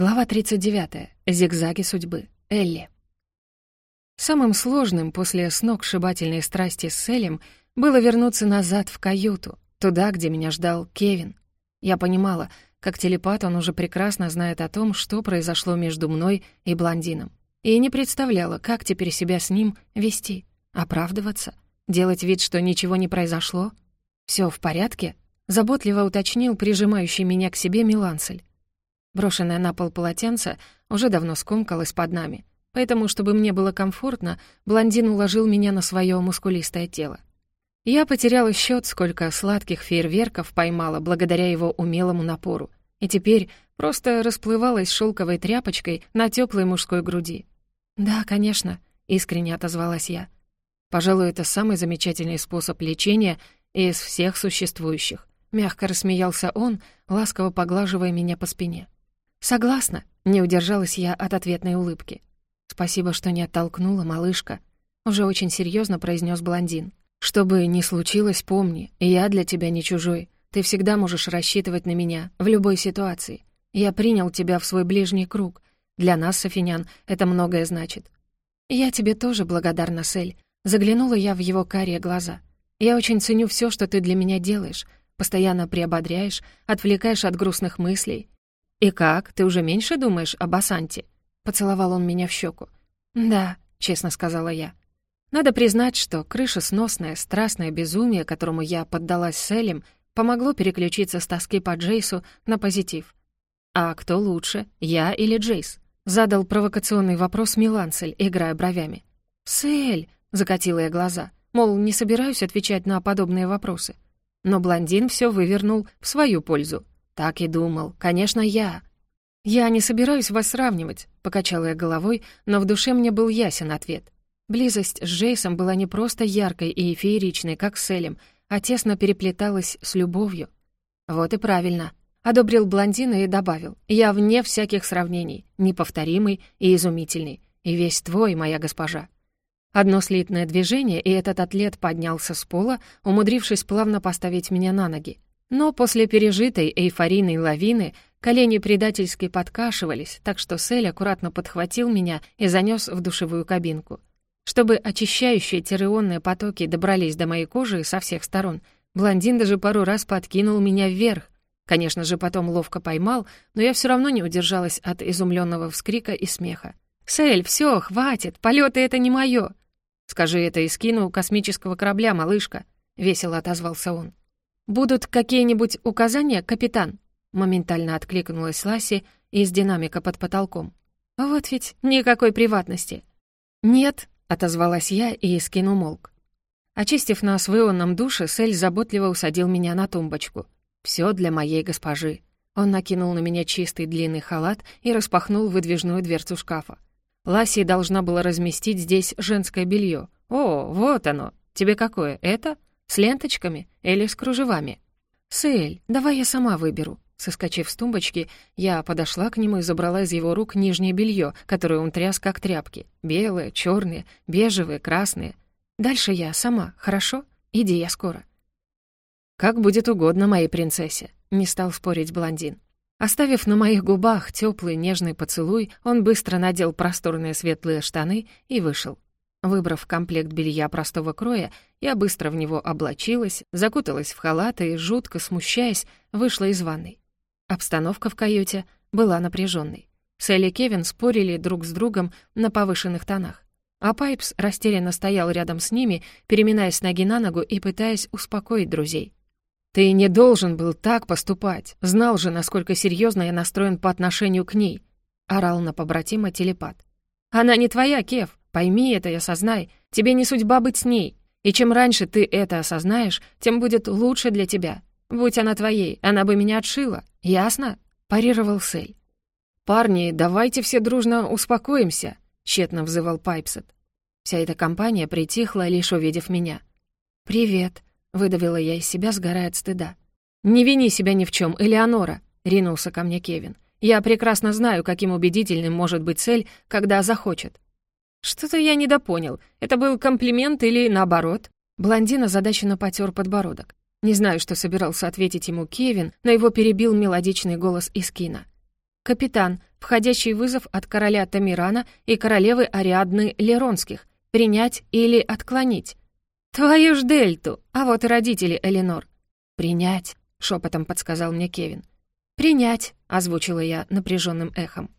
Глава 39. Зигзаги судьбы. Элли. Самым сложным после сногсшибательной страсти с Элем было вернуться назад в каюту, туда, где меня ждал Кевин. Я понимала, как телепат он уже прекрасно знает о том, что произошло между мной и блондином. И не представляла, как теперь себя с ним вести, оправдываться, делать вид, что ничего не произошло. Все в порядке?» — заботливо уточнил прижимающий меня к себе Милансель. Брошенное на пол полотенце уже давно скомкалось под нами, поэтому, чтобы мне было комфортно, блондин уложил меня на свое мускулистое тело. Я потеряла счет, сколько сладких фейерверков поймала благодаря его умелому напору, и теперь просто расплывалась шелковой тряпочкой на теплой мужской груди. «Да, конечно», — искренне отозвалась я. «Пожалуй, это самый замечательный способ лечения из всех существующих», — мягко рассмеялся он, ласково поглаживая меня по спине. «Согласна», — не удержалась я от ответной улыбки. «Спасибо, что не оттолкнула, малышка», — уже очень серьезно произнес блондин. «Что бы ни случилось, помни, я для тебя не чужой. Ты всегда можешь рассчитывать на меня в любой ситуации. Я принял тебя в свой ближний круг. Для нас, Софинян, это многое значит». «Я тебе тоже благодарна, Сель», — заглянула я в его карие глаза. «Я очень ценю все, что ты для меня делаешь, постоянно приободряешь, отвлекаешь от грустных мыслей. «И как, ты уже меньше думаешь об Асанте?» Поцеловал он меня в щеку. «Да», — честно сказала я. Надо признать, что крышесносное, страстное безумие, которому я поддалась с Элем, помогло переключиться с тоски по Джейсу на позитив. «А кто лучше, я или Джейс?» — задал провокационный вопрос Миланцель, играя бровями. «Сэль!» — закатила я глаза, мол, не собираюсь отвечать на подобные вопросы. Но блондин все вывернул в свою пользу. «Так и думал. Конечно, я». «Я не собираюсь вас сравнивать», — покачала я головой, но в душе мне был ясен ответ. Близость с Джейсом была не просто яркой и фееричной, как с Элем, а тесно переплеталась с любовью. «Вот и правильно», — одобрил блондина и добавил. «Я вне всяких сравнений, неповторимый и изумительный, и весь твой, моя госпожа». Одно слитное движение, и этот атлет поднялся с пола, умудрившись плавно поставить меня на ноги. Но после пережитой эйфорийной лавины колени предательски подкашивались, так что Сель аккуратно подхватил меня и занёс в душевую кабинку. Чтобы очищающие тиреонные потоки добрались до моей кожи со всех сторон, блондин даже пару раз подкинул меня вверх. Конечно же, потом ловко поймал, но я всё равно не удержалась от изумлённого вскрика и смеха. «Сель, всё, хватит, полёты — это не моё!» «Скажи это и скину космического корабля, малышка», — весело отозвался он. «Будут какие-нибудь указания, капитан?» Моментально откликнулась Ласси из динамика под потолком. «Вот ведь никакой приватности». «Нет», — отозвалась я и скину молк. Очистив нас в ионном душе, Сель заботливо усадил меня на тумбочку. Все для моей госпожи». Он накинул на меня чистый длинный халат и распахнул выдвижную дверцу шкафа. Ласси должна была разместить здесь женское белье. «О, вот оно! Тебе какое, это?» С ленточками или с кружевами? «Сэль, давай я сама выберу». Соскочив с тумбочки, я подошла к нему и забрала из его рук нижнее белье, которое он тряс как тряпки. Белые, черные, бежевые, красные. Дальше я сама, хорошо? Иди, я скоро. «Как будет угодно моей принцессе», — не стал спорить блондин. Оставив на моих губах теплый нежный поцелуй, он быстро надел просторные светлые штаны и вышел. Выбрав комплект белья простого кроя, я быстро в него облачилась, закуталась в халат и, жутко смущаясь, вышла из ванной. Обстановка в каюте была напряженной. Сэлли и Кевин спорили друг с другом на повышенных тонах. А Пайпс растерянно стоял рядом с ними, переминаясь ноги на ногу и пытаясь успокоить друзей. «Ты не должен был так поступать. Знал же, насколько серьезно я настроен по отношению к ней», — орал на побратима телепат. «Она не твоя, Кев. Пойми это и осознай. Тебе не судьба быть с ней. И чем раньше ты это осознаешь, тем будет лучше для тебя. Будь она твоей, она бы меня отшила. Ясно?» — парировал Сей. «Парни, давайте все дружно успокоимся», — тщетно взывал Пайпсет. Вся эта компания притихла, лишь увидев меня. «Привет», — выдавила я из себя, сгорая от стыда. «Не вини себя ни в чем, Элеонора», — ринулся ко мне Кевин. «Я прекрасно знаю, каким убедительным может быть цель, когда захочет. «Что-то я недопонял. Это был комплимент или наоборот?» Блондин озадаченно потер подбородок. Не знаю, что собирался ответить ему Кевин, но его перебил мелодичный голос из кино. «Капитан, входящий вызов от короля Тамирана и королевы Ариадны Леронских. Принять или отклонить?» «Твою ж дельту! А вот и родители Эленор». «Принять», — шепотом подсказал мне Кевин. «Принять», — озвучила я напряженным эхом.